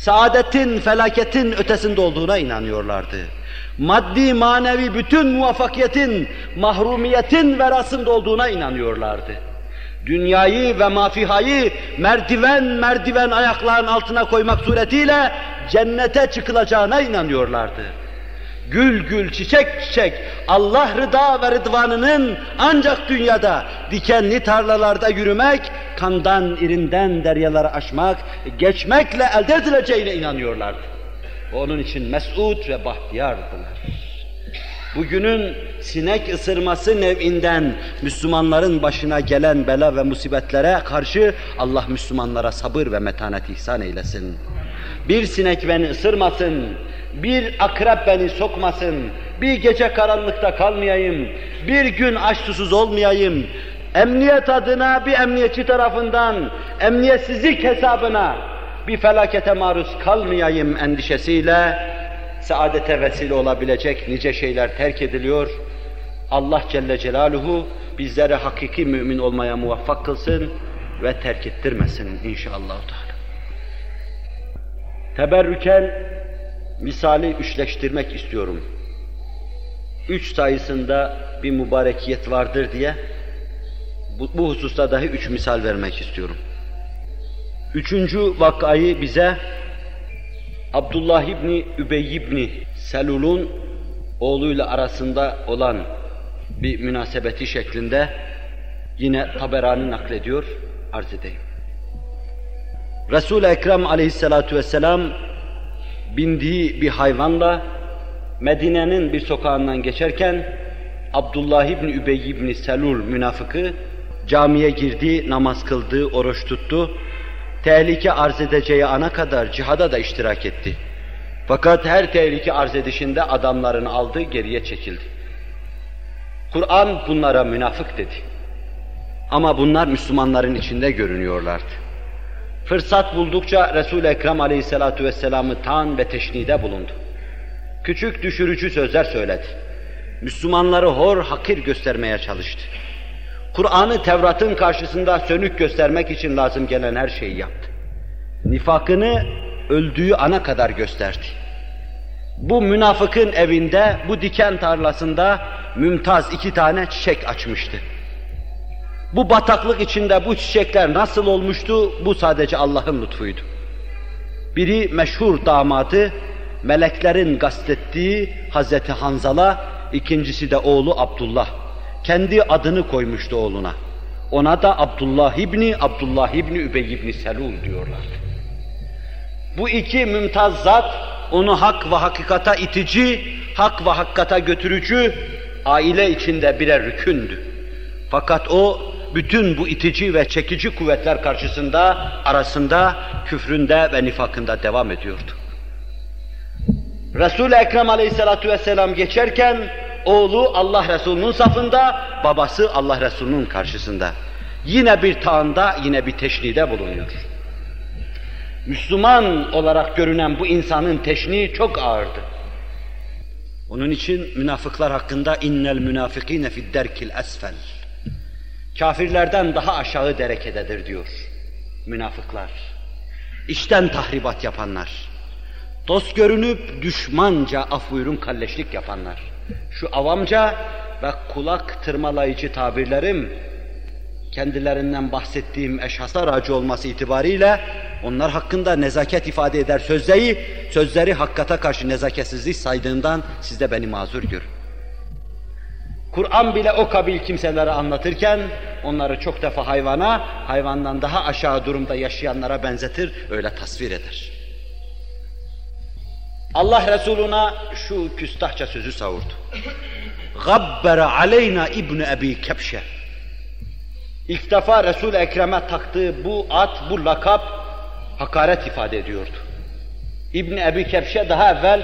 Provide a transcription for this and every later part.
saadetin, felaketin ötesinde olduğuna inanıyorlardı. Maddi, manevi bütün muvaffakiyetin, mahrumiyetin verasında olduğuna inanıyorlardı. Dünyayı ve mafihayı merdiven merdiven ayaklarının altına koymak suretiyle cennete çıkılacağına inanıyorlardı. Gül gül, çiçek çiçek, Allah rıda ve rıdvanının ancak dünyada dikenli tarlalarda yürümek, kandan, irinden deryaları aşmak, geçmekle elde edileceğine inanıyorlardı. Onun için mesut ve bahtiyardılar. Bugünün sinek ısırması nev'inden Müslümanların başına gelen bela ve musibetlere karşı Allah Müslümanlara sabır ve metanet ihsan eylesin. Bir sinek beni ısırmasın, bir akrep beni sokmasın, bir gece karanlıkta kalmayayım, bir gün aç susuz olmayayım, emniyet adına bir emniyetçi tarafından, emniyetsizlik hesabına bir felakete maruz kalmayayım endişesiyle, saadete vesile olabilecek nice şeyler terk ediliyor. Allah Celle Celaluhu bizlere hakiki mümin olmaya muvaffak kılsın ve terk ettirmesin inşallah. Teberrüken misali üçleştirmek istiyorum. Üç sayısında bir mübarekiyet vardır diye bu, bu hususta dahi üç misal vermek istiyorum. Üçüncü vakayı bize Abdullah İbni Übey İbni Selul'un oğluyla arasında olan bir münasebeti şeklinde yine Taberani naklediyor, arz edeyim. Resul-i Ekrem aleyhissalatu vesselam bindiği bir hayvanla Medine'nin bir sokağından geçerken Abdullah İbni Übey İbni Selul münafıkı camiye girdi, namaz kıldı, oruç tuttu. Tehlike arz edeceği ana kadar cihada da iştirak etti. Fakat her tehlike arz edişinde adamlarını aldı, geriye çekildi. Kur'an bunlara münafık dedi. Ama bunlar Müslümanların içinde görünüyorlardı. Fırsat buldukça Resul-i Ekrem aleyhissalatu vesselam'ı tan ve teşnide bulundu. Küçük düşürücü sözler söyledi. Müslümanları hor, hakir göstermeye çalıştı. Kur'an'ı Tevrat'ın karşısında sönük göstermek için lazım gelen her şeyi yaptı. Nifakını öldüğü ana kadar gösterdi. Bu münafıkın evinde, bu diken tarlasında mümtaz iki tane çiçek açmıştı. Bu bataklık içinde bu çiçekler nasıl olmuştu? Bu sadece Allah'ın lütfuydu. Biri meşhur damadı, meleklerin gastettiği Hazreti Hanzala, ikincisi de oğlu Abdullah. Kendi adını koymuştu oğluna. Ona da Abdullah İbni, Abdullah İbni Übey İbni Selul diyorlardı. Bu iki mümtaz zat, onu hak ve hakikata itici, hak ve hakikata götürücü, aile içinde birer rükündü. Fakat o bütün bu itici ve çekici kuvvetler karşısında, arasında, küfründe ve nifakında devam ediyordu. Resul-i Ekrem aleyhissalatu vesselam geçerken, oğlu Allah Resulü'nün safında, babası Allah Resulü'nün karşısında. Yine bir taanda, yine bir teşnide bulunuyor. Müslüman olarak görünen bu insanın teşniği çok ağırdı. Onun için münafıklar hakkında innel münafikine fid derkil esfel. Kafirlerden daha aşağı derekededir diyor münafıklar. İşten tahribat yapanlar. Dost görünüp düşmanca af buyurun kalleşlik yapanlar. Şu avamca ve kulak tırmalayıcı tabirlerim kendilerinden bahsettiğim eşhaslar aracı olması itibariyle onlar hakkında nezaket ifade eder sözleri, sözleri hakkata karşı nezaketsizlik saydığından siz de beni mazur görün. Kur'an bile o kabil kimselere anlatırken onları çok defa hayvana, hayvandan daha aşağı durumda yaşayanlara benzetir, öyle tasvir eder. Allah Resuluna şu küstahça sözü savurdu. Gabbere aleyna İbni Ebi Kepşe. İlk defa Resul-i Ekrem'e taktığı bu at, bu lakap hakaret ifade ediyordu. İbn Ebi Kepşe daha evvel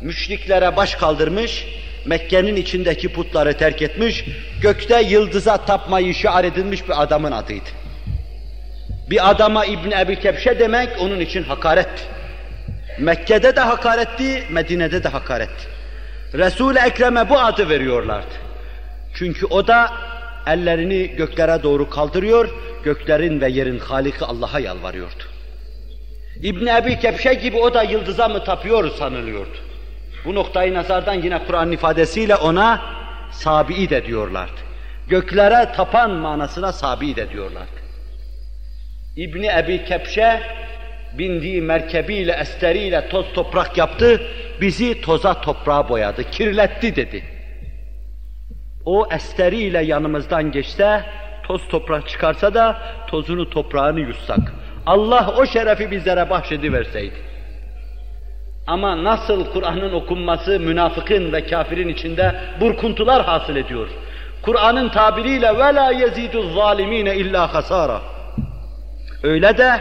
müşriklere baş kaldırmış, Mekke'nin içindeki putları terk etmiş, gökte yıldıza tapmayı şiar edilmiş bir adamın adıydı. Bir adama İbn Ebi Kepşe demek onun için hakaretti. Mekke'de de hakaretti, Medine'de de hakaretti. Resul-i Ekrem'e bu adı veriyorlardı. Çünkü o da ellerini göklere doğru kaldırıyor, göklerin ve yerin Haliki Allah'a yalvarıyordu. İbn Ebi Kepşe gibi o da yıldıza mı tapıyor sanılıyordu. Bu noktayı nazardan yine Kur'an ifadesiyle ona sabi de diyorlardı. Göklere tapan manasına sabi de diyorlardı. İbni Ebi Kepşe bindiği merkebiyle, esteriyle toz toprak yaptı, bizi toza toprağa boyadı, kirletti dedi. O esteriyle yanımızdan geçse, toz toprak çıkarsa da tozunu toprağını yutsak. Allah o şerefi bizlere bahşediverseydi. Ama nasıl Kur'an'ın okunması münafıkın ve kafirin içinde burkuntular hasıl ediyor. Kur'an'ın tabiriyle ve la yezidu zalimine illa hasara. Öyle de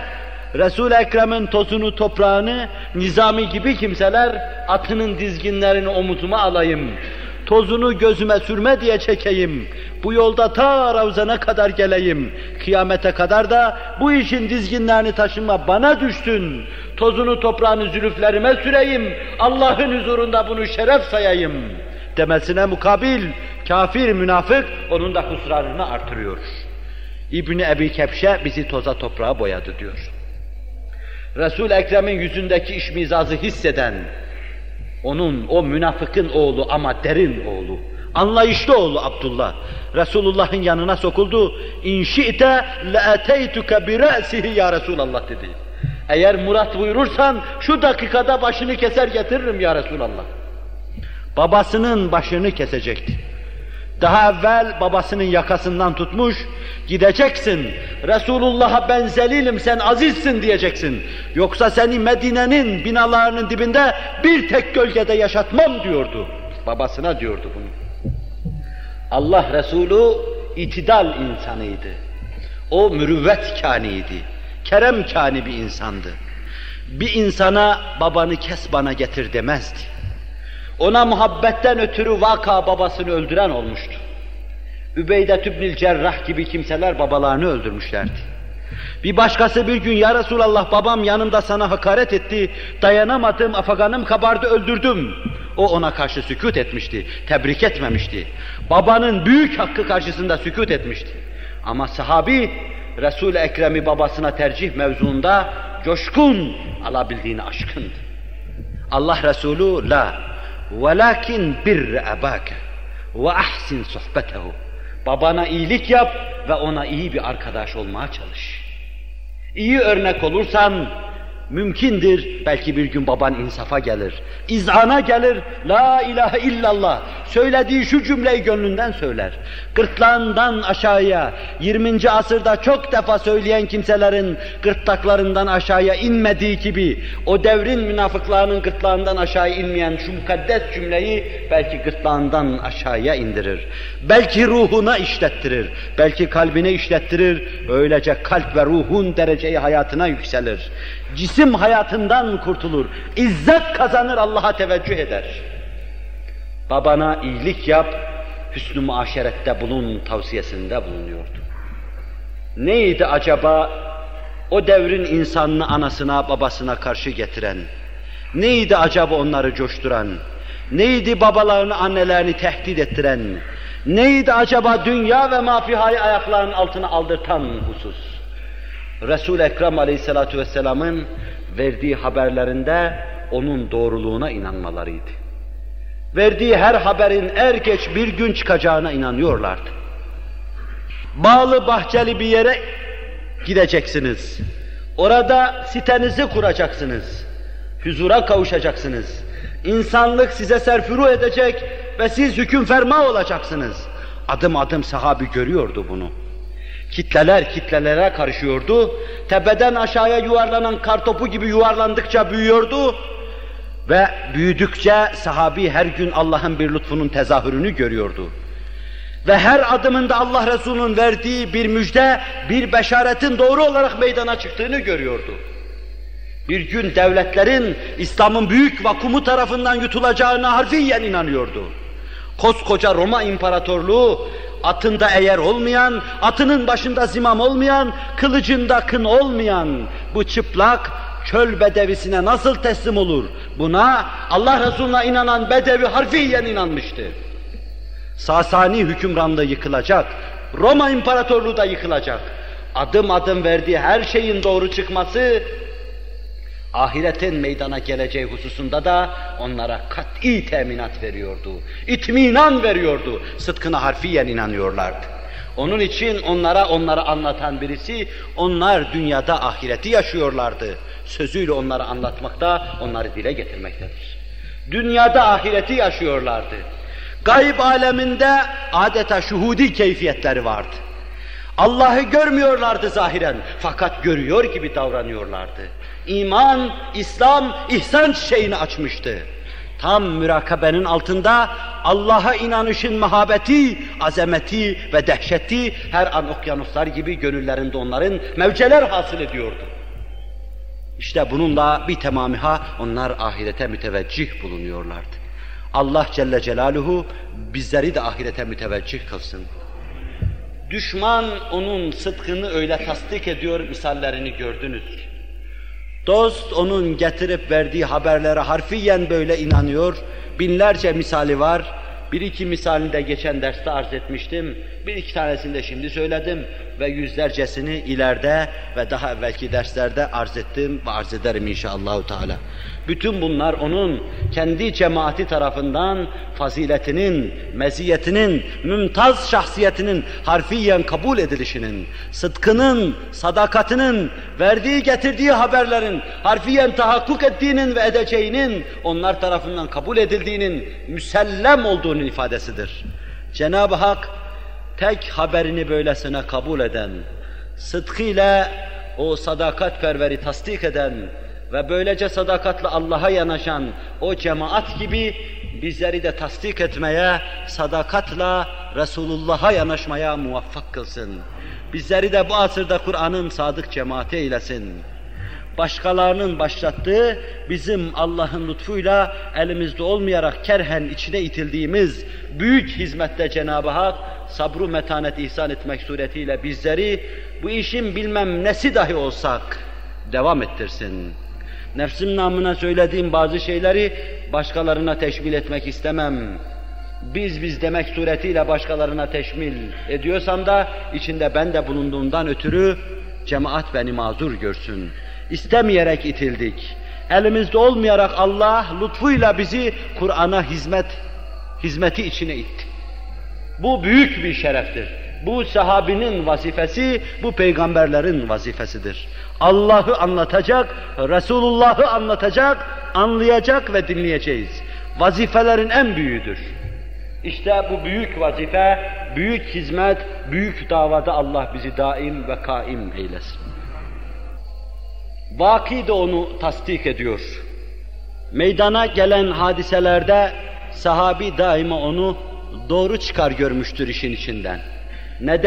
Resul-i Ekrem'in tozunu, toprağını, nizami gibi kimseler atının dizginlerini omuzuma alayım, tozunu gözüme sürme diye çekeyim, bu yolda ta Ravzan'a kadar geleyim, kıyamete kadar da bu işin dizginlerini taşıma bana düşsün, tozunu toprağını zülüflerime süreyim, Allah'ın huzurunda bunu şeref sayayım demesine mukabil, kafir, münafık onun da husranını artırıyor. İbni Ebi Kepşe bizi toza toprağa boyadı diyor. Resul Ekrem'in yüzündeki iş mizazı hisseden, onun o münafıkın oğlu ama derin oğlu, anlayışlı oğlu Abdullah, Resulullah'ın yanına sokuldu. İn şi'te le'eteytuke bi re'sihi ya Resulallah dedi. Eğer murat buyurursan şu dakikada başını keser getiririm ya Resulallah. Babasının başını kesecekti. Daha evvel babasının yakasından tutmuş, gideceksin, Resulullah'a ben zelilim, sen azizsin diyeceksin. Yoksa seni Medine'nin binalarının dibinde bir tek gölgede yaşatmam diyordu. Babasına diyordu bunu. Allah Resulü itidal insanıydı. O mürüvvet kâniydi. Kerem kâni bir insandı. Bir insana babanı kes bana getir demezdi. Ona muhabbetten ötürü vaka babasını öldüren olmuştu. Übeyde Tübnil Cerrah gibi kimseler babalarını öldürmüşlerdi. Bir başkası bir gün ya Resulallah babam yanımda sana hakaret etti, dayanamadım, afaganım kabardı, öldürdüm. O ona karşı sükut etmişti, tebrik etmemişti. Babanın büyük hakkı karşısında sükut etmişti. Ama sahabi Resul-i Ekrem'i babasına tercih mevzuunda coşkun alabildiğini aşkındı. Allah Resulü la velakin bir ebake ve ahsin sohbetehu. Babana iyilik yap ve ona iyi bir arkadaş olmaya çalış. İyi örnek olursan, Mümkindir, belki bir gün baban insafa gelir, izana gelir, la ilahe illallah, söylediği şu cümleyi gönlünden söyler. Gırtlağından aşağıya, 20. asırda çok defa söyleyen kimselerin gırtlaklarından aşağıya inmediği gibi, o devrin münafıklarının gırtlağından aşağı inmeyen şu mukaddes cümleyi belki gırtlağından aşağıya indirir. Belki ruhuna işlettirir, belki kalbine işlettirir, öylece kalp ve ruhun dereceyi hayatına yükselir cisim hayatından kurtulur, izzet kazanır, Allah'a teveccüh eder. Babana iyilik yap, hüsnü muaşerette bulun tavsiyesinde bulunuyordu. Neydi acaba o devrin insanını anasına babasına karşı getiren, neydi acaba onları coşturan, neydi babalarını annelerini tehdit ettiren, neydi acaba dünya ve mafihayı ayaklarının altına aldırtan husus? Resul-i Ekrem Aleyhisselatü Vesselam'ın verdiği haberlerinde onun doğruluğuna inanmalarıydı. Verdiği her haberin er geç bir gün çıkacağına inanıyorlardı. Bağlı bahçeli bir yere gideceksiniz. Orada sitenizi kuracaksınız. Huzura kavuşacaksınız. İnsanlık size serfuru edecek ve siz hüküm ferma olacaksınız. Adım adım sahabi görüyordu bunu. Kitleler kitlelere karışıyordu. Tepeden aşağıya yuvarlanan kartopu gibi yuvarlandıkça büyüyordu. Ve büyüdükçe sahabi her gün Allah'ın bir lütfunun tezahürünü görüyordu. Ve her adımında Allah Resulü'nün verdiği bir müjde, bir beşaretin doğru olarak meydana çıktığını görüyordu. Bir gün devletlerin İslam'ın büyük vakumu tarafından yutulacağına harfiyen inanıyordu. Koskoca Roma İmparatorluğu atında eğer olmayan, atının başında zimam olmayan, kılıcında kın olmayan bu çıplak çöl bedevisine nasıl teslim olur? Buna Allah Resulüne inanan bedevi harfiyen inanmıştı. Sasani hükümranlığı yıkılacak, Roma İmparatorluğu da yıkılacak. Adım adım verdiği her şeyin doğru çıkması Ahiretin meydana geleceği hususunda da onlara kat'i teminat veriyordu. İtminan veriyordu. Sıdkına harfiyen inanıyorlardı. Onun için onlara onları anlatan birisi, onlar dünyada ahireti yaşıyorlardı. Sözüyle onları anlatmakta, onları dile getirmektedir. Dünyada ahireti yaşıyorlardı. Gayb aleminde adeta şuhudi keyfiyetleri vardı. Allah'ı görmüyorlardı zahiren fakat görüyor gibi davranıyorlardı. İman, İslam, ihsan çiçeğini açmıştı. Tam mürakabenin altında Allah'a inanışın mahabeti, azameti ve dehşeti her an okyanuslar gibi gönüllerinde onların mevceler hasıl ediyordu. İşte bununla bir temamiha onlar ahirete müteveccih bulunuyorlardı. Allah Celle Celaluhu bizleri de ahirete müteveccih kılsın. Düşman onun sıdkını öyle tasdik ediyor, misallerini gördünüz. Dost onun getirip verdiği haberlere harfiyen böyle inanıyor. Binlerce misali var. Bir iki misalini de geçen derste arz etmiştim. Bir iki tanesini de şimdi söyledim ve yüzlercesini ileride ve daha evvelki derslerde arz ettim ve arz ederim inşallah. Bütün bunlar onun kendi cemaati tarafından faziletinin, meziyetinin, mümtaz şahsiyetinin harfiyen kabul edilişinin, sıdkının, sadakatinin, verdiği getirdiği haberlerin harfiyen tahakkuk ettiğinin ve edeceğinin onlar tarafından kabul edildiğinin müsellem olduğunun ifadesidir. Cenab-ı Hak tek haberini böylesine kabul eden, sıdkıyla o sadakat perveri tasdik eden ve böylece sadakatli Allah'a yanaşan o cemaat gibi bizleri de tasdik etmeye, sadakatla Resulullah'a yanaşmaya muvaffak kılsın. Bizleri de bu asırda Kur'an'ın sadık cemaati eylesin başkalarının başlattığı, bizim Allah'ın lütfuyla elimizde olmayarak kerhen içine itildiğimiz büyük hizmette Cenab-ı Hak sabru metanet ihsan etmek suretiyle bizleri bu işin bilmem nesi dahi olsak devam ettirsin. Nefsim namına söylediğim bazı şeyleri başkalarına teşmil etmek istemem. Biz biz demek suretiyle başkalarına teşmil ediyorsam da içinde ben de bulunduğumdan ötürü cemaat beni mazur görsün. İstemeyerek itildik. Elimizde olmayarak Allah lütfuyla bizi Kur'an'a hizmet hizmeti içine itti. Bu büyük bir şereftir. Bu sahabinin vazifesi, bu peygamberlerin vazifesidir. Allah'ı anlatacak, Resulullah'ı anlatacak, anlayacak ve dinleyeceğiz. Vazifelerin en büyüğüdür. İşte bu büyük vazife, büyük hizmet, büyük davada Allah bizi daim ve kaim eylesin. Vaki de onu tasdik ediyor. Meydana gelen hadiselerde sahabi daima onu doğru çıkar görmüştür işin içinden. Ne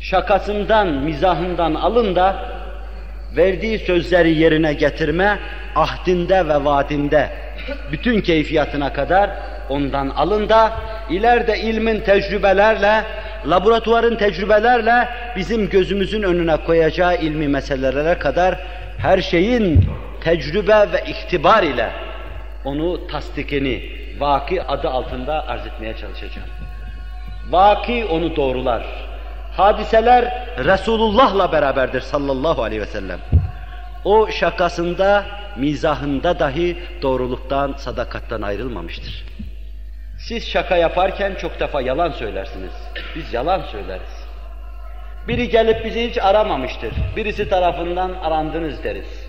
şakasından, mizahından alın da verdiği sözleri yerine getirme, ahdinde ve vaadinde bütün keyfiyatına kadar ondan alın da ileride ilmin tecrübelerle, laboratuvarın tecrübelerle bizim gözümüzün önüne koyacağı ilmi meselelere kadar her şeyin tecrübe ve iktibar ile onu tasdikini, vaki adı altında arz etmeye çalışacağım. Vaki onu doğrular. Hadiseler Resulullah'la beraberdir sallallahu aleyhi ve sellem. O şakasında, mizahında dahi doğruluktan, sadakattan ayrılmamıştır. Siz şaka yaparken çok defa yalan söylersiniz. Biz yalan söyleriz. Biri gelip bizi hiç aramamıştır. Birisi tarafından arandınız deriz.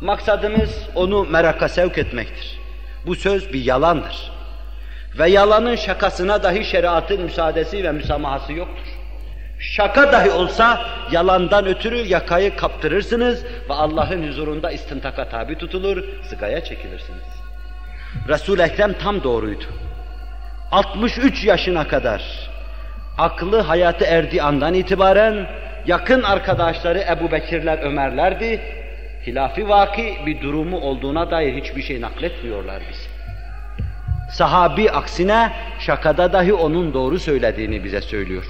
Maksadımız onu meraka sevk etmektir. Bu söz bir yalandır. Ve yalanın şakasına dahi şeriatın müsaadesi ve müsamahası yoktur. Şaka dahi olsa yalandan ötürü yakayı kaptırırsınız ve Allah'ın huzurunda istintaka tabi tutulur, sigaya çekilirsiniz. Resul-i Ekrem tam doğruydu. 63 yaşına kadar aklı hayatı erdiği andan itibaren yakın arkadaşları Ebu Bekirler, Ömerlerdi. Hilafi vaki bir durumu olduğuna dair hiçbir şey nakletmiyorlar bize. Sahabi aksine şakada dahi onun doğru söylediğini bize söylüyor.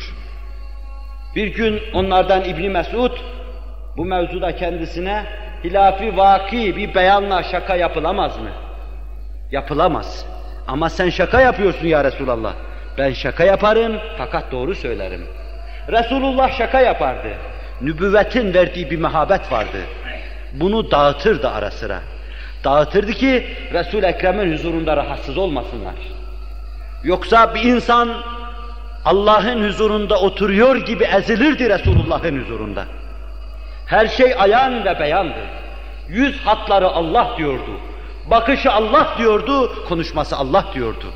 Bir gün onlardan İbni Mesud bu mevzuda kendisine hilafi vaki bir beyanla şaka yapılamaz mı? Yapılamaz. Ama sen şaka yapıyorsun ya Resulallah. Ben şaka yaparım fakat doğru söylerim. Resulullah şaka yapardı. Nübüvvetin verdiği bir mehabet vardı. bunu dağıtırdı ara sıra. Dağıtırdı ki Resul-i Ekrem'in huzurunda rahatsız olmasınlar. Yoksa bir insan Allah'ın huzurunda oturuyor gibi ezilirdi Resulullah'ın huzurunda. Her şey ayan ve beyandı. Yüz hatları Allah diyordu. Bakışı Allah diyordu, konuşması Allah diyordu.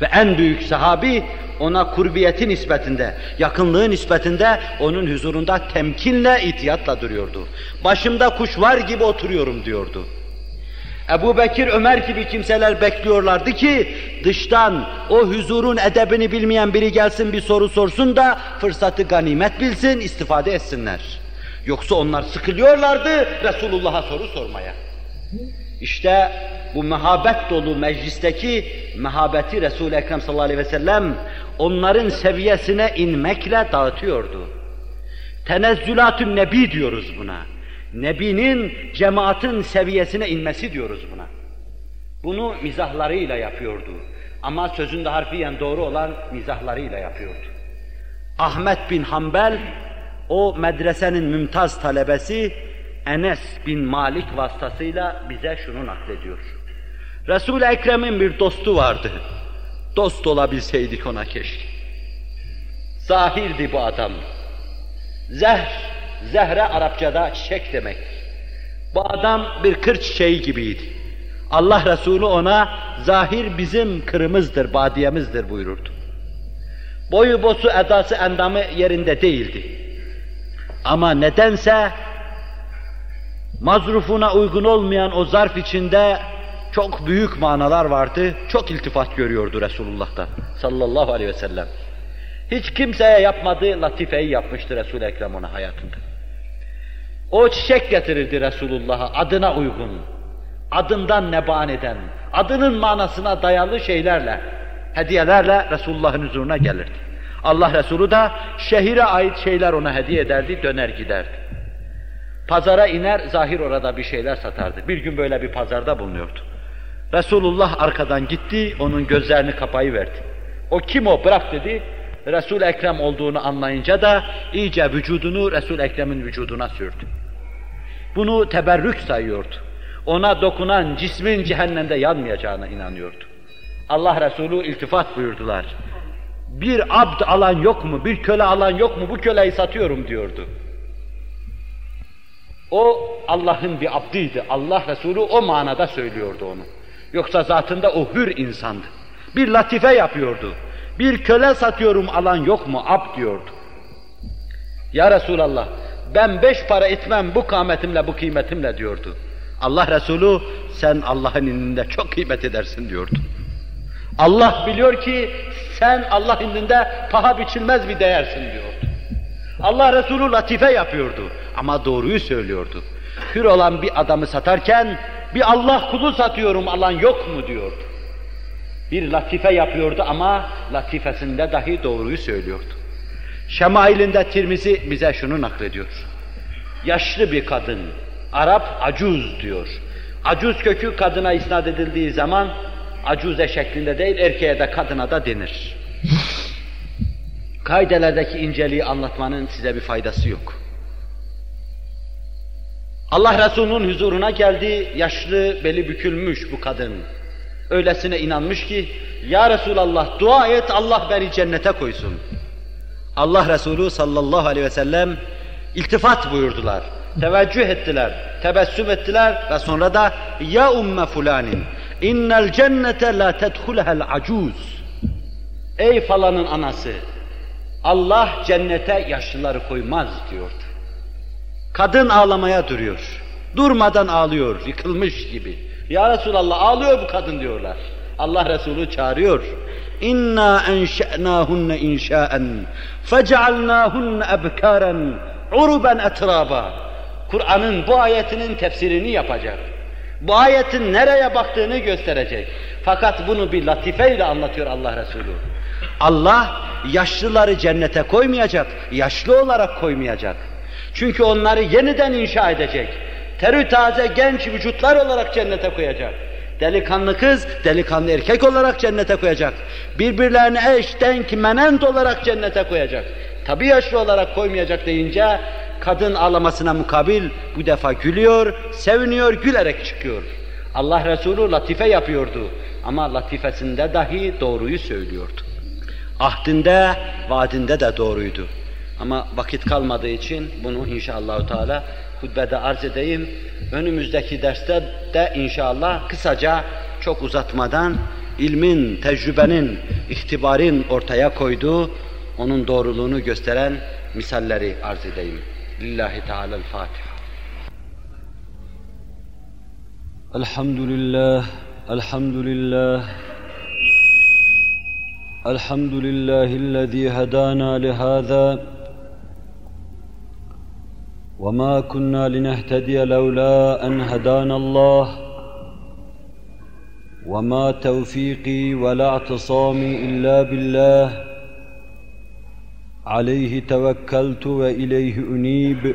Ve en büyük sahabi ona kurbiyeti nispetinde, yakınlığı nispetinde onun huzurunda temkinle, itiyatla duruyordu. Başımda kuş var gibi oturuyorum diyordu. Ebu Bekir, Ömer gibi kimseler bekliyorlardı ki dıştan o huzurun edebini bilmeyen biri gelsin bir soru sorsun da fırsatı ganimet bilsin, istifade etsinler. Yoksa onlar sıkılıyorlardı Resulullah'a soru sormaya. İşte bu mehabet dolu meclisteki mehabeti Resul-i Ekrem sallallahu aleyhi ve sellem onların seviyesine inmekle dağıtıyordu. Tenezzülatü nebi diyoruz buna. Nebinin cemaatin seviyesine inmesi diyoruz buna. Bunu mizahlarıyla yapıyordu. Ama sözünde harfiyen doğru olan mizahlarıyla yapıyordu. Ahmet bin Hanbel o medresenin mümtaz talebesi Enes bin Malik vasıtasıyla bize şunu naklediyor. Resul-i Ekrem'in bir dostu vardı. Dost olabilseydik ona keşke. Zahirdi bu adam. Zehr, zehre Arapçada çiçek demek. Bu adam bir kır çiçeği gibiydi. Allah Resulü ona zahir bizim kırımızdır, badiyemizdir buyururdu. Boyu bosu, edası, endamı yerinde değildi. Ama nedense mazrufuna uygun olmayan o zarf içinde çok büyük manalar vardı, çok iltifat görüyordu Resulullah'tan sallallahu aleyhi ve sellem. Hiç kimseye yapmadığı latifeyi yapmıştı Resul-i Ekrem ona hayatında. O çiçek getirirdi Resulullah'a adına uygun, adından neban eden, adının manasına dayalı şeylerle, hediyelerle Resulullah'ın huzuruna gelirdi. Allah Resulü de şehire ait şeyler ona hediye ederdi, döner giderdi. Pazara iner, zahir orada bir şeyler satardı. Bir gün böyle bir pazarda bulunuyordu. Resulullah arkadan gitti, onun gözlerini kapayıverdi. O kim o? Bırak dedi. resul Ekrem olduğunu anlayınca da iyice vücudunu resul Ekrem'in vücuduna sürdü. Bunu teberrük sayıyordu. Ona dokunan cismin cehennemde yanmayacağına inanıyordu. Allah Resulü iltifat buyurdular. Bir abd alan yok mu, bir köle alan yok mu, bu köleyi satıyorum diyordu. O Allah'ın bir abdiydi. Allah Resulü o manada söylüyordu onu. Yoksa zatında o hür insandı. Bir latife yapıyordu. Bir köle satıyorum alan yok mu? Ab diyordu. Ya Resulallah ben beş para etmem bu kâmetimle bu kıymetimle diyordu. Allah Resulü sen Allah'ın indinde çok kıymet edersin diyordu. Allah biliyor ki sen Allah indinde paha biçilmez bir değersin diyordu. Allah Resulü latife yapıyordu ama doğruyu söylüyordu. Hür olan bir adamı satarken bir Allah kulu satıyorum alan yok mu diyordu. Bir latife yapıyordu ama latifesinde dahi doğruyu söylüyordu. Şemailinde Tirmizi bize şunu naklediyor. Yaşlı bir kadın, Arap acuz diyor. Acuz kökü kadına isnat edildiği zaman acuze şeklinde değil, erkeğe de kadına da denir. Kaidelerdeki inceliği anlatmanın size bir faydası yok. Allah Resulü'nün huzuruna geldi, yaşlı, beli bükülmüş bu kadın. Öylesine inanmış ki, Ya Resulallah dua et Allah beni cennete koysun. Allah Resulü sallallahu aleyhi ve sellem iltifat buyurdular, teveccüh ettiler, tebessüm ettiler ve sonra da Ya umme fulanin innel cennete la tedhulehel acuz Ey falanın anası, Allah cennete yaşlıları koymaz diyordu. Kadın ağlamaya duruyor. Durmadan ağlıyor, yıkılmış gibi. Ya Resulallah ağlıyor bu kadın diyorlar. Allah Resulü çağırıyor. İnna enşe'nâhunne inşa'en fecealnâhunne ebkâren uruben etraba. Kur'an'ın bu ayetinin tefsirini yapacak. Bu ayetin nereye baktığını gösterecek. Fakat bunu bir latifeyle anlatıyor Allah Resulü. Allah yaşlıları cennete koymayacak, yaşlı olarak koymayacak. Çünkü onları yeniden inşa edecek. Terü taze genç vücutlar olarak cennete koyacak. Delikanlı kız, delikanlı erkek olarak cennete koyacak. Birbirlerine eş, denk, menent olarak cennete koyacak. Tabi yaşlı olarak koymayacak deyince kadın ağlamasına mukabil bu defa gülüyor, seviniyor, gülerek çıkıyor. Allah Resulü latife yapıyordu ama latifesinde dahi doğruyu söylüyordu. Ahdinde, vaadinde de doğruydu. Ama vakit kalmadığı için bunu inşallah Teala hutbede arz edeyim. Önümüzdeki derste de inşallah kısaca çok uzatmadan ilmin, tecrübenin, ihtibarin ortaya koyduğu, onun doğruluğunu gösteren misalleri arz edeyim. Lillahi Teala'l-Fatiha. Elhamdülillah, elhamdülillah. الحمد لله الذي هدانا لهذا وما كنا لنهتدي لولا أن هدانا الله وما توفيقي ولا اعتصامي إلا بالله عليه توكلت وإليه أنيب.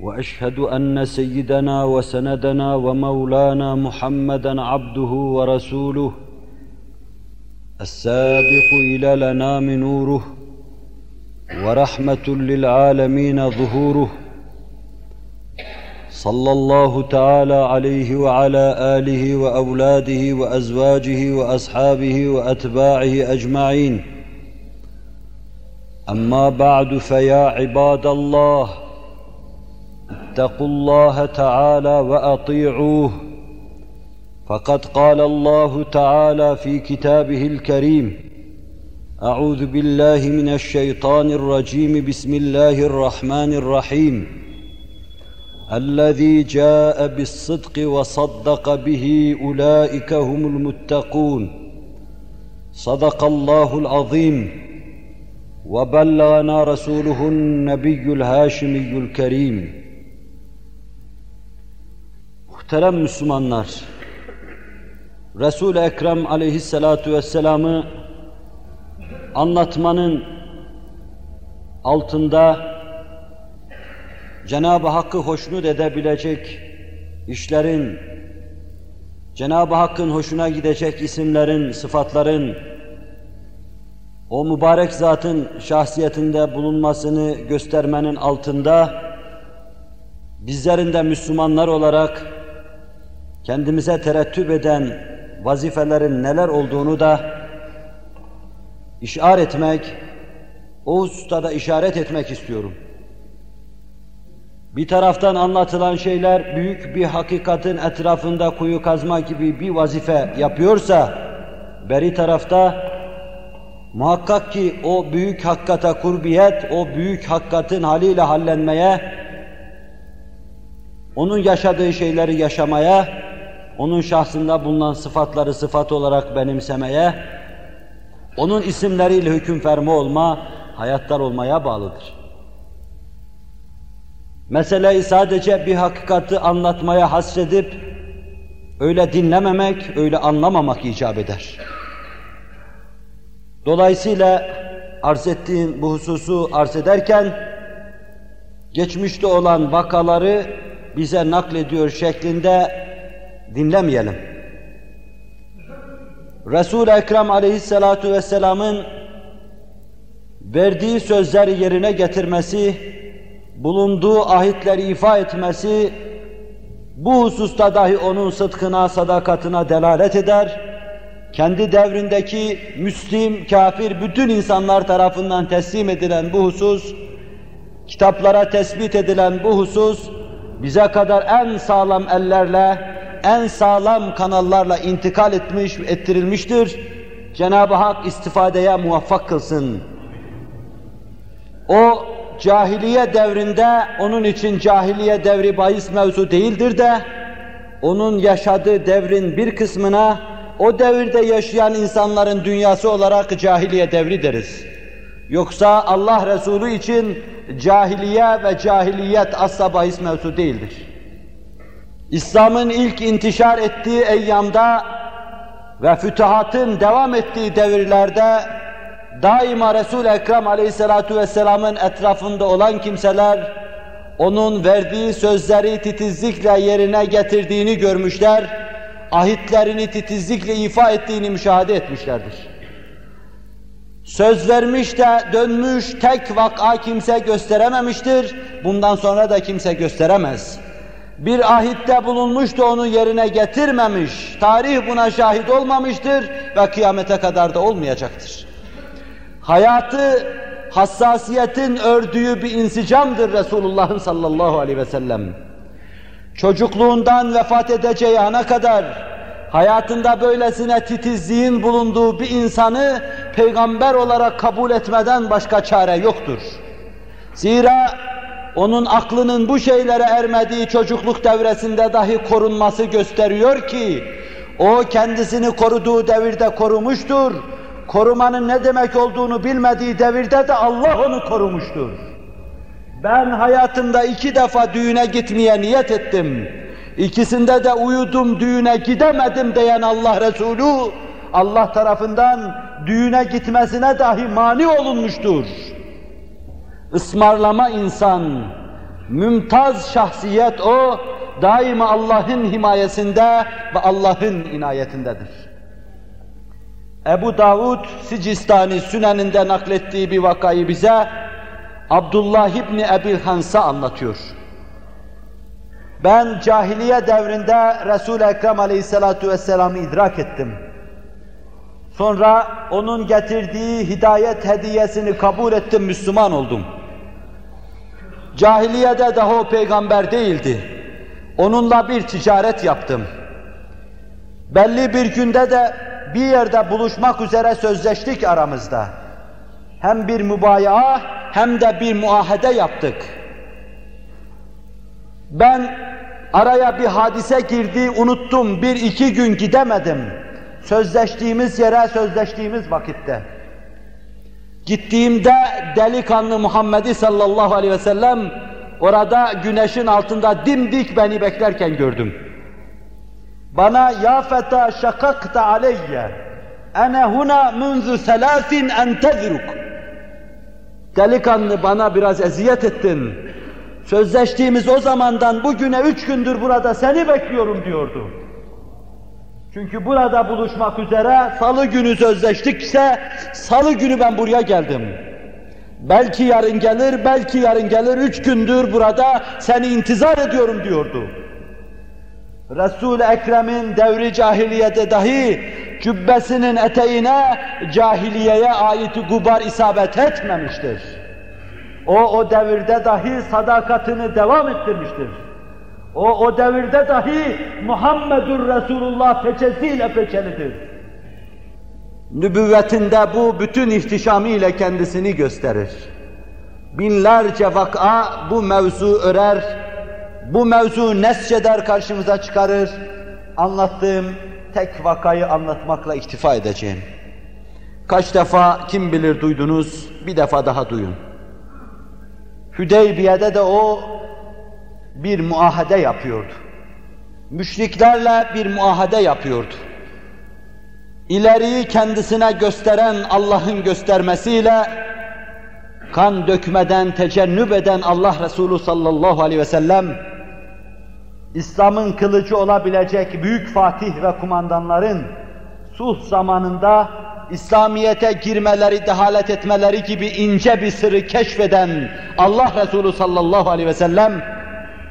وأشهد أن سيدنا وسندنا ومولانا محمدا عبده ورسوله السابق إلى الانام نوره ورحمة للعالمين ظهوره صلى الله تعالى عليه وعلى آله وأولاده وأزواجه وأصحابه وأتباعه أجمعين. أما بعد فيا عباد الله اتقوا الله تعالى وأطيعوه. فقد قال الله تعالى في كتابه الكريم أعوذ بالله من الشيطان الرجيم بسم الله الرحمن الرحيم. الذي جاء بالصدق وصدق به أولئك هم المتقون. صدق الله العظيم. وبلغنا رسوله النبي الهاشمي الكريم. Muhterem Müslümanlar, Resul-i Ekrem aleyhissalatu vesselam'ı anlatmanın altında Cenab-ı Hakk'ı hoşnut edebilecek işlerin, Cenab-ı Hakk'ın hoşuna gidecek isimlerin, sıfatların, o mübarek zatın şahsiyetinde bulunmasını göstermenin altında, bizlerin de Müslümanlar olarak kendimize terettüp eden vazifelerin neler olduğunu da işaret etmek, o hususta işaret etmek istiyorum. Bir taraftan anlatılan şeyler büyük bir hakikatin etrafında kuyu kazma gibi bir vazife yapıyorsa, beri tarafta muhakkak ki o büyük hakikata kurbiyet, o büyük hakikatin haliyle hallenmeye, onun yaşadığı şeyleri yaşamaya, onun şahsında bulunan sıfatları sıfat olarak benimsemeye, onun isimleriyle hüküm ferma olma, hayatlar olmaya bağlıdır. Meseleyi sadece bir hakikati anlatmaya hasredip, öyle dinlememek, öyle anlamamak icap eder. Dolayısıyla arz ettiğim bu hususu arz ederken, geçmişte olan vakaları bize naklediyor şeklinde dinlemeyelim. Resul-i Ekrem aleyhissalatu vesselamın verdiği sözleri yerine getirmesi, bulunduğu ahitleri ifa etmesi, bu hususta dahi onun sıdkına, sadakatına delalet eder. Kendi devrindeki Müslim, kafir bütün insanlar tarafından teslim edilen bu husus, kitaplara tespit edilen bu husus, bize kadar en sağlam ellerle, en sağlam kanallarla intikal etmiş, ettirilmiştir. Cenab-ı Hak istifadeye muvaffak kılsın. O cahiliye devrinde onun için cahiliye devri bahis mevzu değildir de onun yaşadığı devrin bir kısmına o devirde yaşayan insanların dünyası olarak cahiliye devri deriz. Yoksa Allah Resulü için cahiliye ve cahiliyet asla bahis mevzu değildir. İslam'ın ilk intişar ettiği eyyamda ve fütuhatın devam ettiği devirlerde daima Resul-i Ekrem aleyhissalatu vesselamın etrafında olan kimseler onun verdiği sözleri titizlikle yerine getirdiğini görmüşler, ahitlerini titizlikle ifa ettiğini müşahede etmişlerdir. Söz vermiş de dönmüş tek vaka kimse gösterememiştir, bundan sonra da kimse gösteremez. Bir ahitte bulunmuş da onu yerine getirmemiş, tarih buna şahit olmamıştır ve kıyamete kadar da olmayacaktır. Hayatı hassasiyetin ördüğü bir insicamdır Resulullah'ın sallallahu aleyhi ve sellem. Çocukluğundan vefat edeceği ana kadar hayatında böylesine titizliğin bulunduğu bir insanı peygamber olarak kabul etmeden başka çare yoktur. Zira onun aklının bu şeylere ermediği çocukluk devresinde dahi korunması gösteriyor ki o kendisini koruduğu devirde korumuştur korumanın ne demek olduğunu bilmediği devirde de Allah onu korumuştur. Ben hayatımda iki defa düğüne gitmeye niyet ettim. İkisinde de uyudum, düğüne gidemedim diyen Allah Resulü, Allah tarafından düğüne gitmesine dahi mani olunmuştur. Ismarlama insan, mümtaz şahsiyet o, daima Allah'ın himayesinde ve Allah'ın inayetindedir. Ebu Davud Sicistani Sünen'inde naklettiği bir vakayı bize Abdullah İbni Ebi Hans'a anlatıyor. Ben cahiliye devrinde Resul-i Ekrem Aleyhisselatü Vesselam'ı idrak ettim. Sonra onun getirdiği hidayet hediyesini kabul ettim, Müslüman oldum. Cahiliyede daha o peygamber değildi. Onunla bir ticaret yaptım. Belli bir günde de bir yerde buluşmak üzere sözleştik aramızda. Hem bir mübayaa hem de bir muahede yaptık. Ben araya bir hadise girdi, unuttum. Bir iki gün gidemedim. Sözleştiğimiz yere, sözleştiğimiz vakitte. Gittiğimde delikanlı Muhammed'i sallallahu aleyhi ve sellem orada güneşin altında dimdik beni beklerken gördüm. Bana ya feta şakakta aleyye ene huna munzu selafin entezruk Delikanlı bana biraz eziyet ettin. Sözleştiğimiz o zamandan bugüne üç gündür burada seni bekliyorum diyordu. Çünkü burada buluşmak üzere salı günü sözleştikse salı günü ben buraya geldim. Belki yarın gelir, belki yarın gelir, üç gündür burada seni intizar ediyorum diyordu. Resul-i Ekrem'in devri cahiliyede dahi cübbesinin eteğine cahiliyeye ait gubar isabet etmemiştir. O, o devirde dahi sadakatini devam ettirmiştir. O, o devirde dahi Muhammedur Resulullah peçesiyle peçelidir. Nübüvvetinde bu bütün ihtişamıyla kendisini gösterir. Binlerce vaka bu mevzu örer, bu mevzu nesceder karşımıza çıkarır. Anlattığım tek vakayı anlatmakla iktifa edeceğim. Kaç defa kim bilir duydunuz, bir defa daha duyun. Hüdeybiye'de de o bir muahede yapıyordu. Müşriklerle bir muahede yapıyordu. İleriyi kendisine gösteren Allah'ın göstermesiyle kan dökmeden, tecennüp eden Allah Resulü sallallahu aleyhi ve sellem İslam'ın kılıcı olabilecek büyük fatih ve kumandanların sulh zamanında İslamiyet'e girmeleri, dehalet etmeleri gibi ince bir sırrı keşfeden Allah Resulü sallallahu aleyhi ve sellem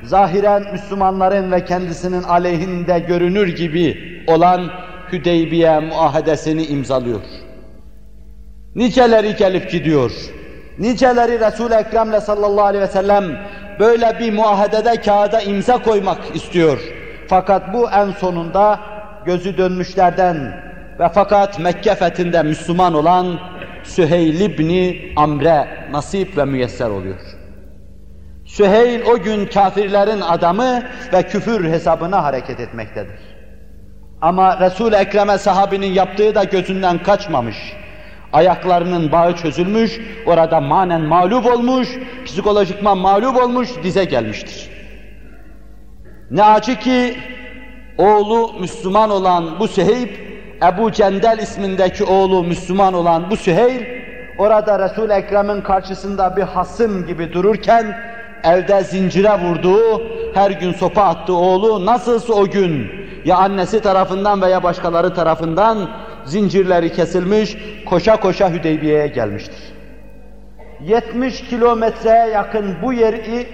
zahiren Müslümanların ve kendisinin aleyhinde görünür gibi olan Hüdeybiye muahedesini imzalıyor. Niceleri gelip gidiyor. Niceleri Resul-i Ekrem'le sallallahu aleyhi ve sellem böyle bir muahedede kağıda imza koymak istiyor. Fakat bu en sonunda gözü dönmüşlerden ve fakat Mekke fethinde Müslüman olan Süheyl ibni Amre nasip ve müyesser oluyor. Süheyl o gün kafirlerin adamı ve küfür hesabına hareket etmektedir. Ama Resul-i Ekrem'e sahabinin yaptığı da gözünden kaçmamış. Ayaklarının bağı çözülmüş, orada manen mağlup olmuş, psikolojikman mağlup olmuş, dize gelmiştir. Ne acı ki oğlu Müslüman olan bu Süheyb, Ebu Cendel ismindeki oğlu Müslüman olan bu Süheyl, orada Resul-i Ekrem'in karşısında bir hasım gibi dururken, elde zincire vurduğu, her gün sopa attığı oğlu nasılsa o gün ya annesi tarafından veya başkaları tarafından zincirleri kesilmiş, koşa koşa Hüdeybiye'ye gelmiştir. 70 kilometreye yakın bu yeri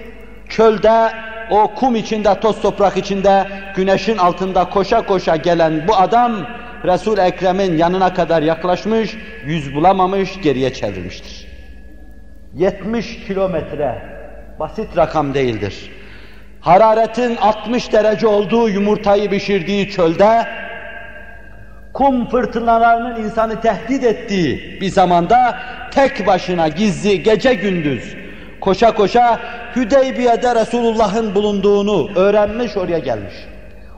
çölde, o kum içinde, toz toprak içinde, güneşin altında koşa koşa gelen bu adam, Resul-i Ekrem'in yanına kadar yaklaşmış, yüz bulamamış, geriye çevrilmiştir. 70 kilometre, basit rakam değildir. Hararetin 60 derece olduğu yumurtayı pişirdiği çölde, kum fırtınalarının insanı tehdit ettiği bir zamanda tek başına gizli gece gündüz koşa koşa Hüdeybiye'de Resulullah'ın bulunduğunu öğrenmiş oraya gelmiş.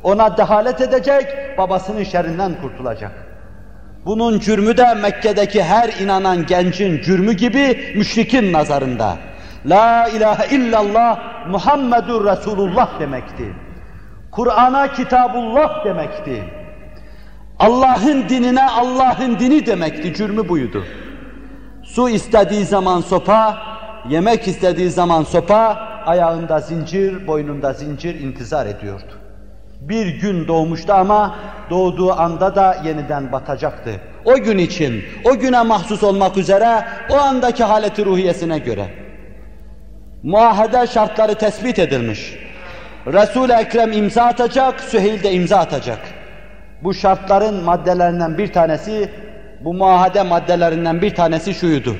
Ona dehalet edecek, babasının şerrinden kurtulacak. Bunun cürmü de Mekke'deki her inanan gencin cürmü gibi müşrikin nazarında. La ilahe illallah Muhammedur Resulullah demekti. Kur'an'a kitabullah demekti. Allah'ın dinine Allah'ın dini demekti, cürmü buydu. Su istediği zaman sopa, yemek istediği zaman sopa, ayağında zincir, boynunda zincir intizar ediyordu. Bir gün doğmuştu ama doğduğu anda da yeniden batacaktı. O gün için, o güne mahsus olmak üzere, o andaki haleti ruhiyesine göre. Muahede şartları tespit edilmiş. Resul-i Ekrem imza atacak, Süheyl de imza atacak. Bu şartların maddelerinden bir tanesi, bu muahede maddelerinden bir tanesi şuydu.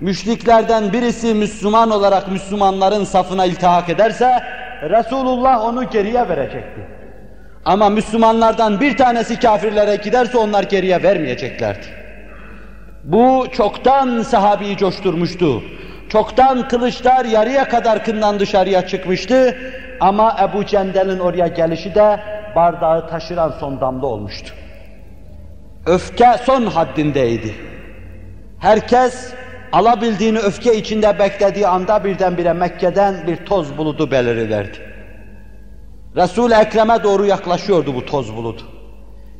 Müşriklerden birisi Müslüman olarak Müslümanların safına iltihak ederse, Resulullah onu geriye verecekti. Ama Müslümanlardan bir tanesi kafirlere giderse onlar geriye vermeyeceklerdi. Bu çoktan sahabeyi coşturmuştu. Çoktan kılıçlar yarıya kadar kından dışarıya çıkmıştı. Ama Ebu Cendel'in oraya gelişi de bardağı taşıran son damla olmuştu. Öfke son haddindeydi. Herkes alabildiğini öfke içinde beklediği anda birdenbire Mekke'den bir toz buludu beliriverdi. Resul-i Ekrem'e doğru yaklaşıyordu bu toz buludu.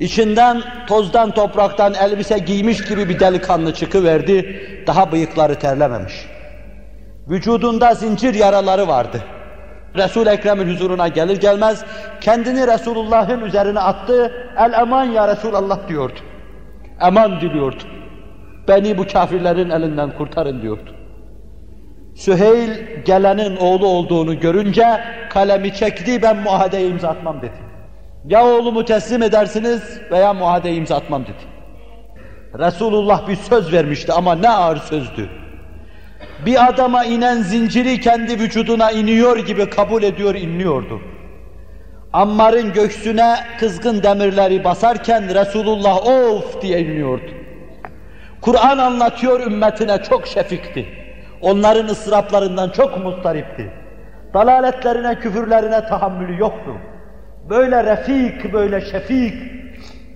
İçinden tozdan topraktan elbise giymiş gibi bir delikanlı çıkıverdi. Daha bıyıkları terlememiş. Vücudunda zincir yaraları vardı. Resul Ekrem'in huzuruna gelir gelmez kendini Resulullah'ın üzerine attı. El eman ya Resulallah diyordu. Eman diliyordu. Beni bu kafirlerin elinden kurtarın diyordu. Süheyl gelenin oğlu olduğunu görünce kalemi çekti ben muahadeye imza atmam dedi. Ya oğlumu teslim edersiniz veya muahadeye imza atmam dedi. Resulullah bir söz vermişti ama ne ağır sözdü. Bir adama inen zinciri kendi vücuduna iniyor gibi kabul ediyor, inliyordu. Ammar'ın göğsüne kızgın demirleri basarken Resulullah of diye inliyordu. Kur'an anlatıyor ümmetine çok şefikti. Onların ıstıraplarından çok mustaripti. Dalaletlerine, küfürlerine tahammülü yoktu. Böyle refik, böyle şefik,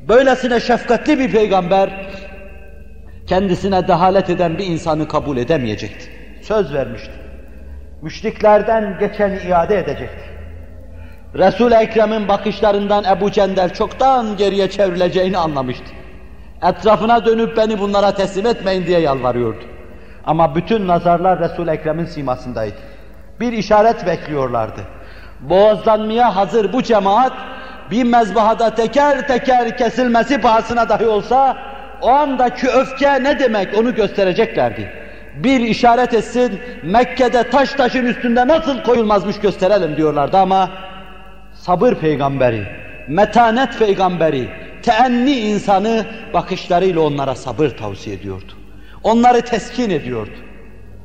böylesine şefkatli bir peygamber, kendisine dehalet eden bir insanı kabul edemeyecekti. Söz vermişti. Müşriklerden geçeni iade edecekti. Resul-i Ekrem'in bakışlarından Ebu Cendel çoktan geriye çevrileceğini anlamıştı. Etrafına dönüp beni bunlara teslim etmeyin diye yalvarıyordu. Ama bütün nazarlar Resul-i Ekrem'in simasındaydı. Bir işaret bekliyorlardı. Boğazlanmaya hazır bu cemaat bir mezbahada teker teker kesilmesi pahasına dahi olsa o andaki öfke ne demek onu göstereceklerdi. Bir işaret etsin Mekke'de taş taşın üstünde nasıl koyulmazmış gösterelim diyorlardı ama sabır peygamberi, metanet peygamberi, teenni insanı bakışlarıyla onlara sabır tavsiye ediyordu. Onları teskin ediyordu.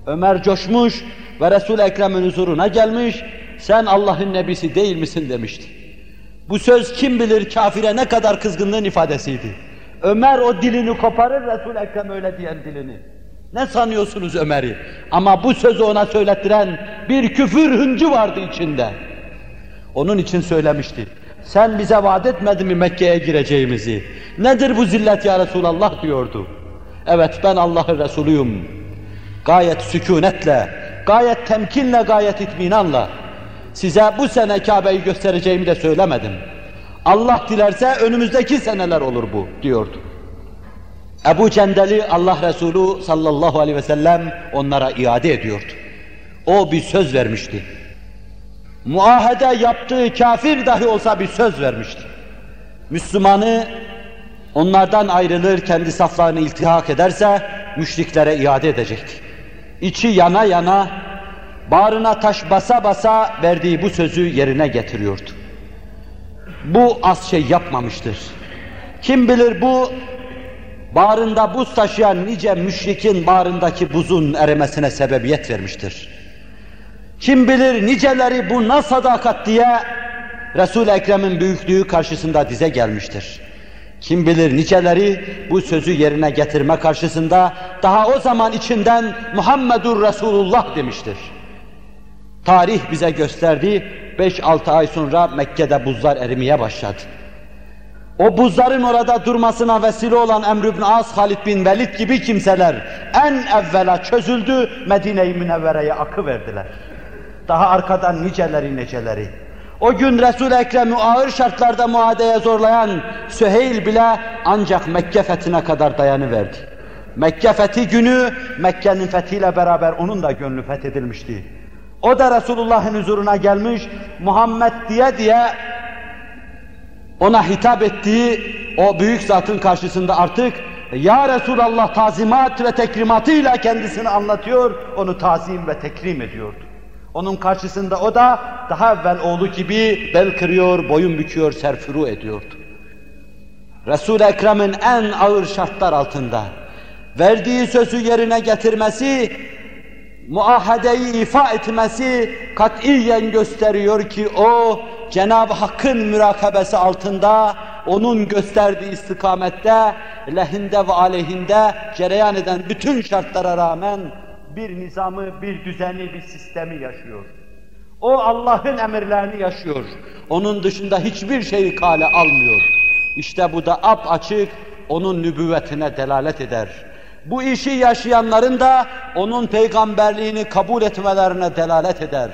Ömer coşmuş ve Resul-i Ekrem'in huzuruna gelmiş, sen Allah'ın nebisi değil misin demişti. Bu söz kim bilir kafire ne kadar kızgınlığın ifadesiydi. Ömer o dilini koparır, Resul-i Ekrem öyle diyen dilini. Ne sanıyorsunuz Ömer'i? Ama bu sözü ona söylettiren bir küfür hıncı vardı içinde. Onun için söylemişti. Sen bize vaat etmedin mi Mekke'ye gireceğimizi? Nedir bu zillet ya Resulallah diyordu. Evet ben Allah'ın Resulüyüm. Gayet sükunetle, gayet temkinle, gayet itminanla size bu sene Kabe'yi göstereceğimi de söylemedim. Allah dilerse önümüzdeki seneler olur bu diyordu. Ebu Cendel'i Allah Resulü sallallahu aleyhi ve sellem onlara iade ediyordu. O bir söz vermişti. Muahede yaptığı kafir dahi olsa bir söz vermişti. Müslümanı onlardan ayrılır, kendi saflarını iltihak ederse müşriklere iade edecekti. İçi yana yana, bağrına taş basa basa verdiği bu sözü yerine getiriyordu. Bu az şey yapmamıştır. Kim bilir bu bağrında buz taşıyan nice müşrikin bağrındaki buzun erimesine sebebiyet vermiştir. Kim bilir niceleri bu na sadakat diye Resul-i Ekrem'in büyüklüğü karşısında dize gelmiştir. Kim bilir niceleri bu sözü yerine getirme karşısında daha o zaman içinden Muhammedur Resulullah demiştir. Tarih bize gösterdi, 5-6 ay sonra Mekke'de buzlar erimeye başladı. O buzların orada durmasına vesile olan Emr ibn As, Halid bin Velid gibi kimseler en evvela çözüldü, Medine-i Münevvere'ye akı verdiler. Daha arkadan niceleri niceleri. O gün Resul-i Ekrem'i ağır şartlarda muadeye zorlayan Süheyl bile ancak Mekke fethine kadar dayanıverdi. Mekke fethi günü Mekke'nin fethiyle beraber onun da gönlü fethedilmişti. O da Resulullah'ın huzuruna gelmiş, Muhammed diye diye ona hitap ettiği o büyük zatın karşısında artık Ya Resulallah tazimat ve tekrimatıyla kendisini anlatıyor, onu tazim ve tekrim ediyordu. Onun karşısında o da daha evvel oğlu gibi bel kırıyor, boyun büküyor, serfuru ediyordu. Resul-i Ekrem'in en ağır şartlar altında verdiği sözü yerine getirmesi, muahadeyi ifa etmesi katiyen gösteriyor ki o Cenab-ı Hakk'ın mürakabesi altında onun gösterdiği istikamette lehinde ve aleyhinde cereyan eden bütün şartlara rağmen bir nizamı, bir düzeni, bir sistemi yaşıyor. O Allah'ın emirlerini yaşıyor. Onun dışında hiçbir şeyi kale almıyor. İşte bu da ap açık onun nübüvvetine delalet eder. Bu işi yaşayanların da onun peygamberliğini kabul etmelerine delalet eder.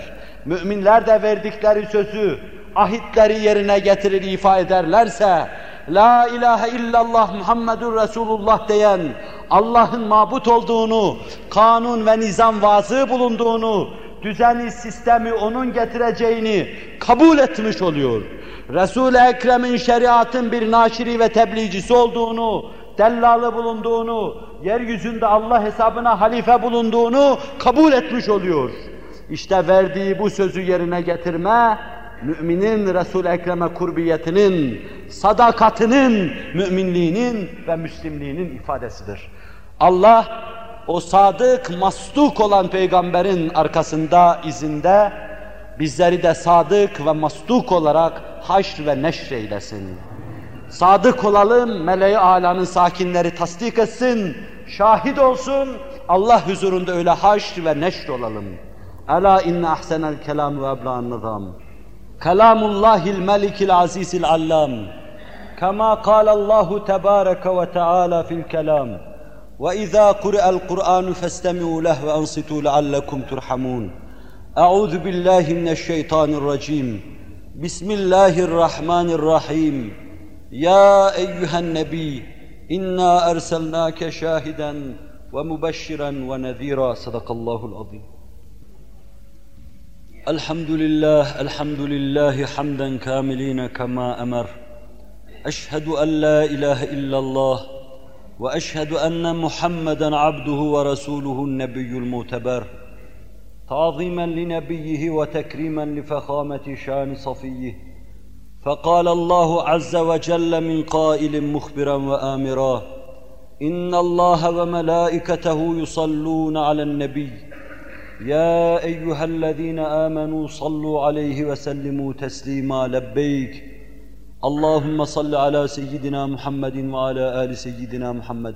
Müminler de verdikleri sözü, ahitleri yerine getirir ifa ederlerse, La ilahe illallah Muhammedur Resulullah diyen, Allah'ın mabut olduğunu, kanun ve nizam vazı bulunduğunu, düzeni, sistemi onun getireceğini kabul etmiş oluyor. Resul-i Ekrem'in şeriatın bir naşiri ve tebliğcisi olduğunu, dellalı bulunduğunu, yeryüzünde Allah hesabına halife bulunduğunu kabul etmiş oluyor. İşte verdiği bu sözü yerine getirme, müminin Resul-i Ekrem'e kurbiyetinin, sadakatinin, müminliğinin ve müslimliğinin ifadesidir. Allah o sadık, mastuk olan peygamberin arkasında, izinde bizleri de sadık ve mastuk olarak haşr ve neşr eylesin. Sadık olalım, meleği alanın sakinleri tasdik etsin, şahit olsun, Allah huzurunda öyle haşr ve neşr olalım. Ela inne ahsenel kelam ve ebla'n nizam. كلام الله الملك العزيز العلام كما قال الله تبارك وتعالى في الكلام وإذا قرئ القرآن فاستمعوا له وأنصتوا لعلكم ترحمون. أعوذ بالله من الشيطان الرجيم. بسم الله الرحمن الرحيم. يا أيها النبي إنا أرسلناك شاهدا ومبشرا ونذيرا صدق الله العظيم. الحمد لله الحمد لله حمدا كاملين كما أمر. أشهد أن لا إله إلا الله وأشهد أن محمدا عبده ورسوله النبي المعتبر. تعظيما لنبيه وتكريما لفخامة شان صفيه. فقال الله عز وجل من قائل مخبرا وامرا إن الله وملائكته يصلون على النبي يا أيها الذين آمنوا صلوا عليه وسلموا تسليما لبيك. اللهم صل على سيدنا محمد وعلى آل سيدنا محمد.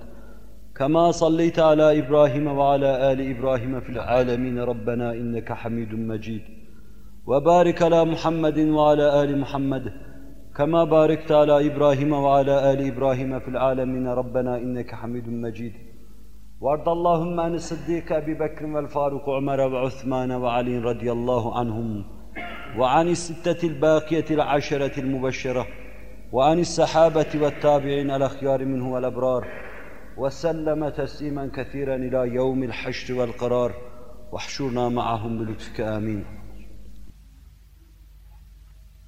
كما صليت على إبراهيم وعلى آل إبراهيم في العالمين ربنا إنك حميد مجيد. وبارك على محمد وعلى آل محمد. كما باركت على إبراهيم وعلى آل إبراهيم في العالمين ربنا إنك حميد مجيد. وارض اللهم عن الصديق أبي بكر والفاروق وعمر وعثمان وعلي رضي الله عنهم وعن الستة الباقية العشرة المبشرة وعن السحابة والتابعين الأخيار منه والأبرار وسلم تسليما كثيرا إلى يوم الحشر والقرار واحشرنا معهم بلطفك آمين.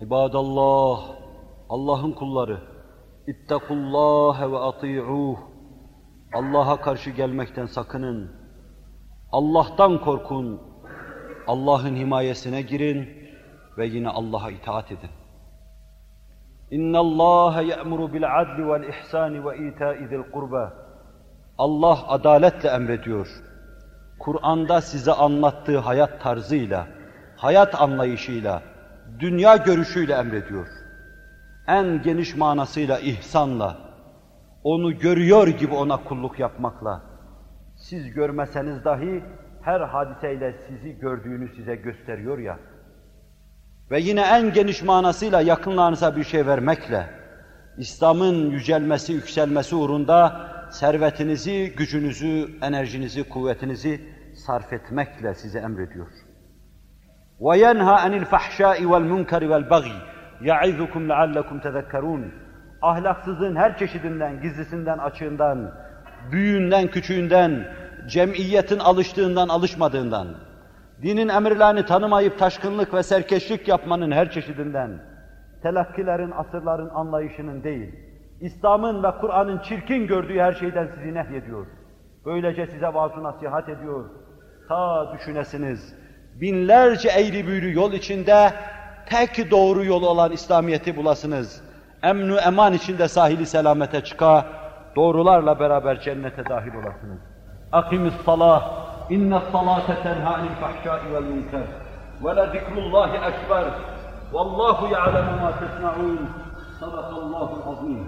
عباد الله Allah'ın kulları ittakullâhe ve ati'ûh Allah'a karşı gelmekten sakının. Allah'tan korkun. Allah'ın himayesine girin ve yine Allah'a itaat edin. İnna Allah ya'muru bil adli vel ihsani ve ita'i zil kurba. Allah adaletle emrediyor. Kur'an'da size anlattığı hayat tarzıyla, hayat anlayışıyla, dünya görüşüyle emrediyor. En geniş manasıyla ihsanla, onu görüyor gibi ona kulluk yapmakla, siz görmeseniz dahi her hadiseyle sizi gördüğünü size gösteriyor ya, ve yine en geniş manasıyla yakınlarınıza bir şey vermekle, İslam'ın yücelmesi, yükselmesi uğrunda servetinizi, gücünüzü, enerjinizi, kuvvetinizi sarf etmekle size emrediyor. وَيَنْهَا عَنِ الْفَحْشَاءِ وَالْمُنْكَرِ وَالْبَغِيِ يَعِذُكُمْ لَعَلَّكُمْ تَذَكَّرُونَ Ahlaksızlığın her çeşidinden, gizlisinden, açığından, büyüğünden, küçüğünden, cemiyetin alıştığından, alışmadığından, dinin emirlerini tanımayıp taşkınlık ve serkeşlik yapmanın her çeşidinden, telakkilerin, asırların anlayışının değil, İslam'ın ve Kur'an'ın çirkin gördüğü her şeyden sizi nehyediyor. Böylece size vaaz nasihat ediyor. Ta düşünesiniz, binlerce eğri büğrü yol içinde tek doğru yol olan İslamiyet'i bulasınız. Emnu eman içinde sahili selamete çıka, doğrularla beraber cennete dahil olasınız. Akimis salah, inne salate tenha anil fahşai vel münker. Ve le zikrullahi ekber. Vallahu ya'lemu ma tesna'un. Sadakallahu azim.